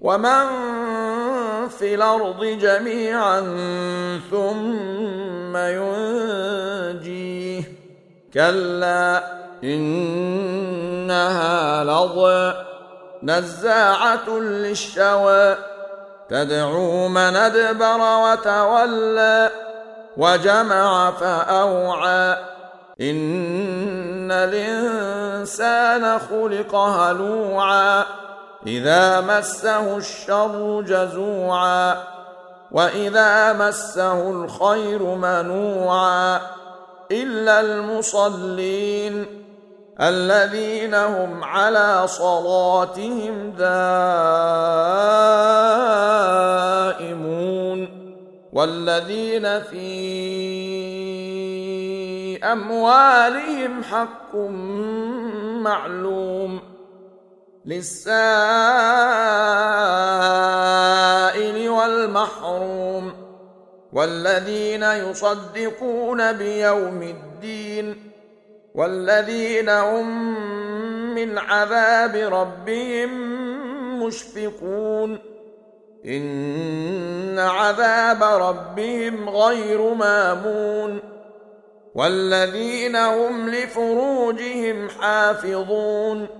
ومن في الأرض جميعا ثم ينجيه كلا انها لظى نزاعه للشوى تدعو من ادبر وتولى وجمع فاوعى ان الانسان خلق هلوعا إذا مسه الشر جزوعا وإذا مسه الخير منوعا إلا المصلين الذين هم على صلاتهم دائمون والذين في أموالهم حق معلوم للسائل والمحروم والذين يصدقون بيوم الدين والذين هم من عذاب ربهم مشفقون إن عذاب ربهم غير مامون والذين هم لفروجهم حافظون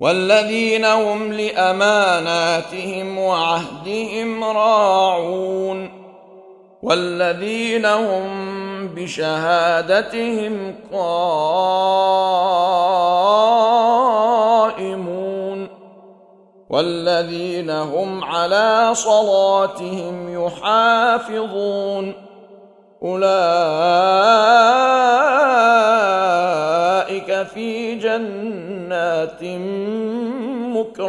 والذين هم لأماناتهم وعهدهم راعون والذين هم بشهادتهم قائمون والذين هم على صلاتهم يحافظون أولئك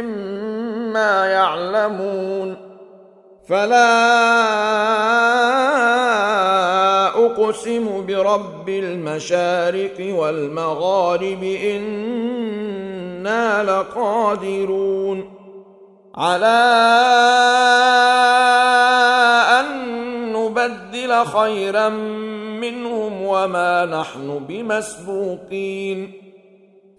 مما يعلمون فلا أقسم برب المشارق والمغارب إنا لقادرون على أن نبدل خيرا منهم وما نحن بمسبوقين